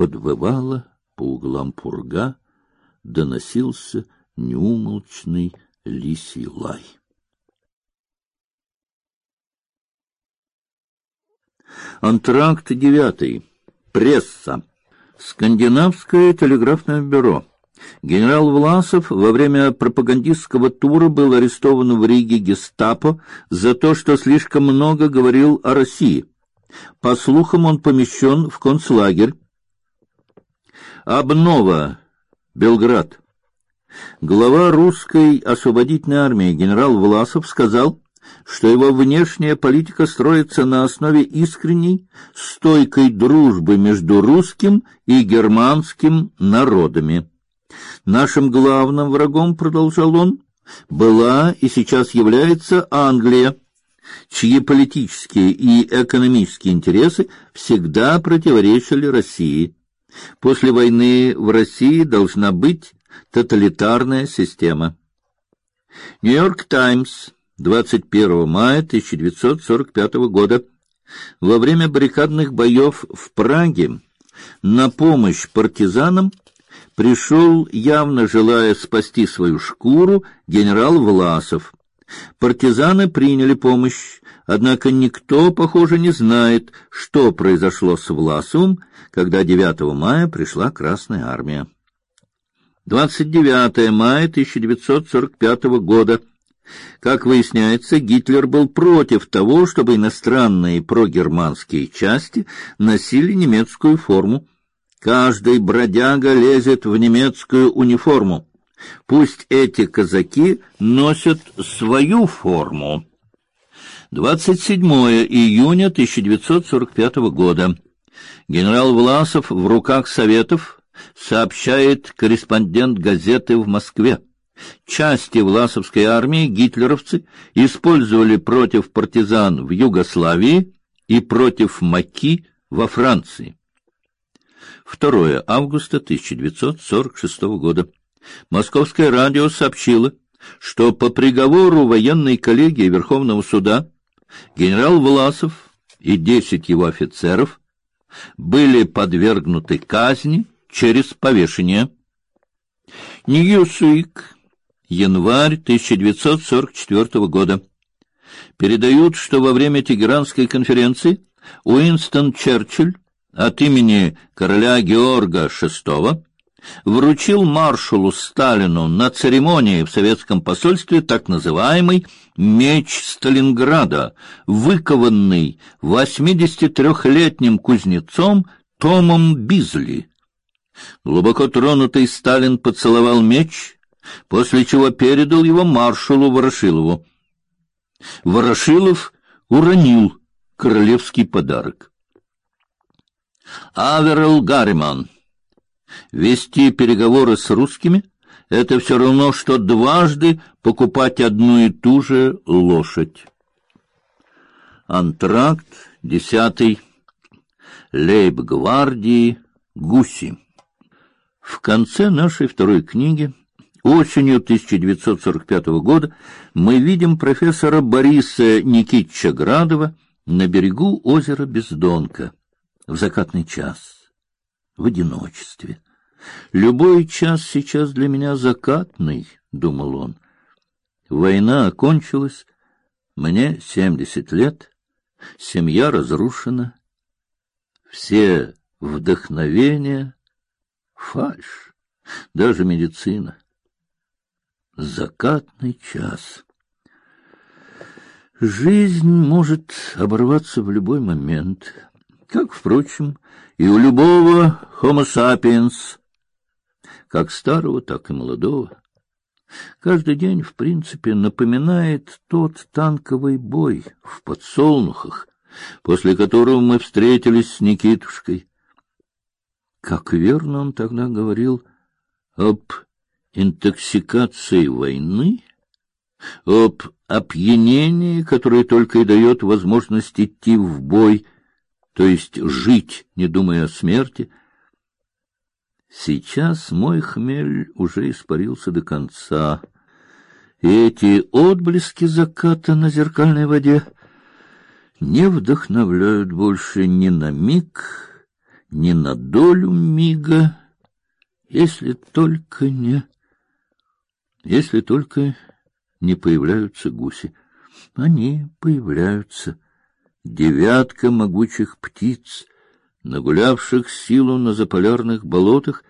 подвывала по углам пурга, доносился неумолчный лисий лай. Антракт девятый. Пресса. Скандинавское телеграфное бюро. Генерал Власов во время пропагандистского тура был арестован в Риге гестапо за то, что слишком много говорил о России. По слухам, он помещен в концлагерь. Обнова. Белград. Глава русской освободительной армии генерал Власов сказал, что его внешняя политика строится на основе искренней, стойкой дружбы между русским и германским народами. Нашим главным врагом, продолжал он, была и сейчас является Англия, чьи политические и экономические интересы всегда противоречили России. После войны в России должна быть тоталитарная система. Нью-Йорк Таймс, 21 мая 1945 года. Во время баррикадных боев в Праге на помощь партизанам пришел, явно желая спасти свою шкуру, генерал Власов. Партизаны приняли помощь, однако никто, похоже, не знает, что произошло с Власовым, когда 9 мая пришла Красная армия. 29 мая 1945 года. Как выясняется, Гитлер был против того, чтобы иностранные прогерманские части носили немецкую форму. Каждый бродяга лезет в немецкую униформу. Пусть эти казаки носят свою форму. 27 июня 1945 года. Генерал Власов в руках Советов сообщает корреспондент газеты в Москве. Части Власовской армии гитлеровцы использовали против партизан в Югославии и против Маки во Франции. 2 августа 1946 года. Московское радио сообщило, что по приговору военной коллегии Верховного суда генерал Власов и десять его офицеров были подвергнуты казни через повешение. Ньюсвик, январь 1944 года. Передают, что во время Тегеранской конференции Уинстон Черчилль от имени короля Георга VI вручил маршалу Сталину на церемонии в советском посольстве так называемый меч Сталинграда, выкованный 83-летним кузнецом Томом Бизли. Глубоко тронутый Сталин поцеловал меч, после чего передал его маршалу Ворошилову. Ворошилов уронил королевский подарок. Аверел Гарриман Вести переговоры с русскими — это все равно, что дважды покупать одну и ту же лошадь. Антракт десятый. Лейб-гвардии Гуси. В конце нашей второй книги, осенью 1945 года, мы видим профессора Бориса Никитича Градова на берегу озера Бездонка в закатный час в одиночестве. Любой час сейчас для меня закатный, думал он. Война окончилась, мне семьдесят лет, семья разрушена, все вдохновения фальшь, даже медицина. Закатный час. Жизнь может оборваться в любой момент, как, впрочем, и у любого Homo sapiens, как старого, так и молодого. Каждый день, в принципе, напоминает тот танковый бой в подсолнухах, после которого мы встретились с Никитушкой. Как верно он тогда говорил об интоксикации войны, об опьянении, которое только и дает возможность идти в бой — то есть жить, не думая о смерти. Сейчас мой хмель уже испарился до конца. И эти отблески заката на зеркальной воде не вдохновляют больше ни на миг, ни на долю мига, если только не... Если только не появляются гуси. Они появляются. Девятка могучих птиц, нагулявших силу на заполярных болотах,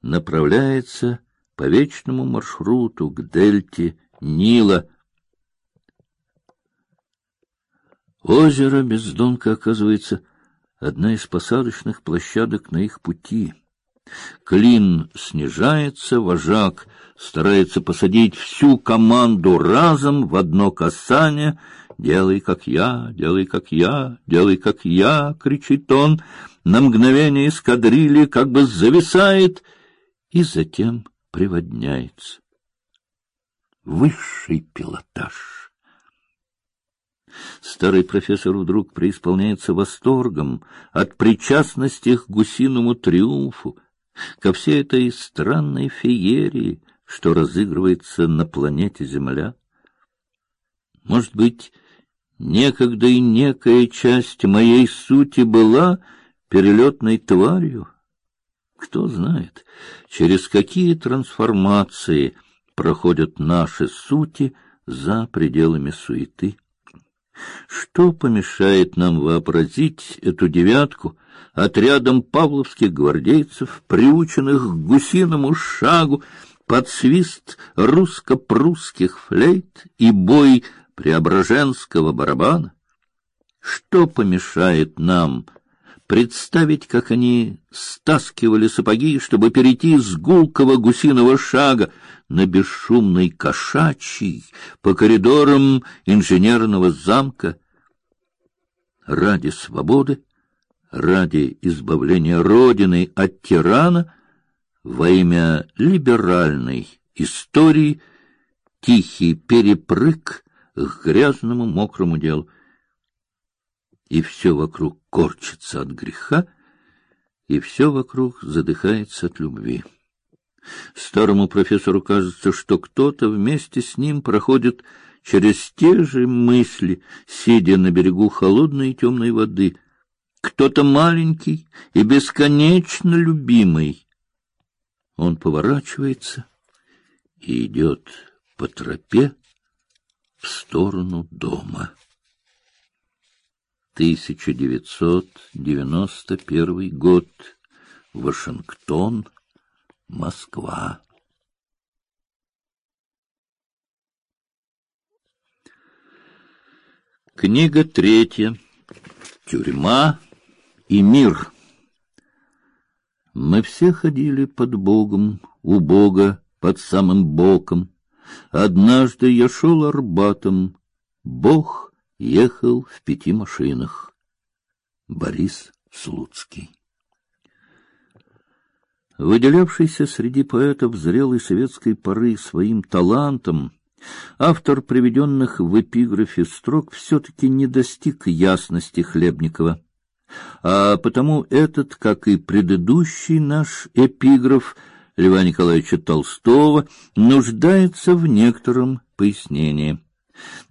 направляется по вечному маршруту к дельте Нила. Озеро Бездонка оказывается одна из посадочных площадок на их пути. Клин снижается, вожак старается посадить всю команду разом в одно касание. «Делай, как я, делай, как я, делай, как я!» — кричит он. На мгновение эскадрильи как бы зависает и затем приводняется. Высший пилотаж. Старый профессор вдруг преисполняется восторгом от причастности к гусиному триумфу, ко всей этой странной феерии, что разыгрывается на планете Земля. Может быть, некогда и некая часть моей сути была перелетной тварью? Кто знает, через какие трансформации проходят наши сути за пределами суеты. Что помешает нам вообразить эту девятку отрядом павловских гвардейцев, приученных к гусиному шагу, под свист русско-прусских флейт и бой преображенского барабана? Что помешает нам представить, как они стаскивали сапоги, чтобы перейти с гулкого гусиного шага на бесшумный кошачий по коридорам инженерного замка ради свободы, ради избавления родины от тирана во имя либеральной истории тихий перепрыг к грязному мокрому делу и все вокруг корчится от греха, и все вокруг задыхается от любви. Старому профессору кажется, что кто-то вместе с ним проходит через те же мысли, сидя на берегу холодной и темной воды. Кто-то маленький и бесконечно любимый. Он поворачивается и идет по тропе в сторону дома. 1991 год. Вашингтон, Москва. Книга третья. Тюрьма и мир. Мы все ходили под Богом, у Бога, под самым боком. Однажды я шел Арбатом, Бог ехал в пяти машинах. Борис Слуцкий. Выделявшийся среди поэтов зрелой советской поры своим талантом, автор приведенных в эпиграфе строк все-таки не достиг ясности Хлебникова, а потому этот, как и предыдущий наш эпиграф Льва Николаевича Толстого, нуждается в некотором пояснении.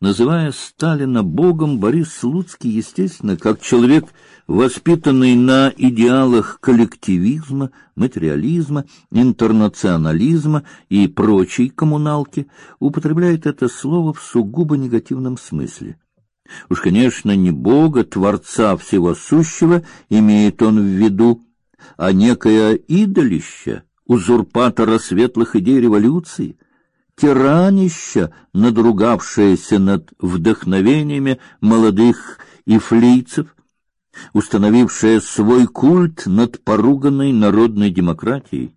Называя Сталина богом, Борис Слуцкий, естественно, как человек, воспитанный на идеалах коллективизма, материализма, интернационализма и прочей коммуналки, употребляет это слово в сугубо негативном смысле. Уж, конечно, не бога, творца всего сущего имеет он в виду, а некое идолище, узурпатора светлых идей революции — тиранища, надругавшееся над вдохновениями молодых ифлийцев, установившее свой культ над поруганной народной демократией.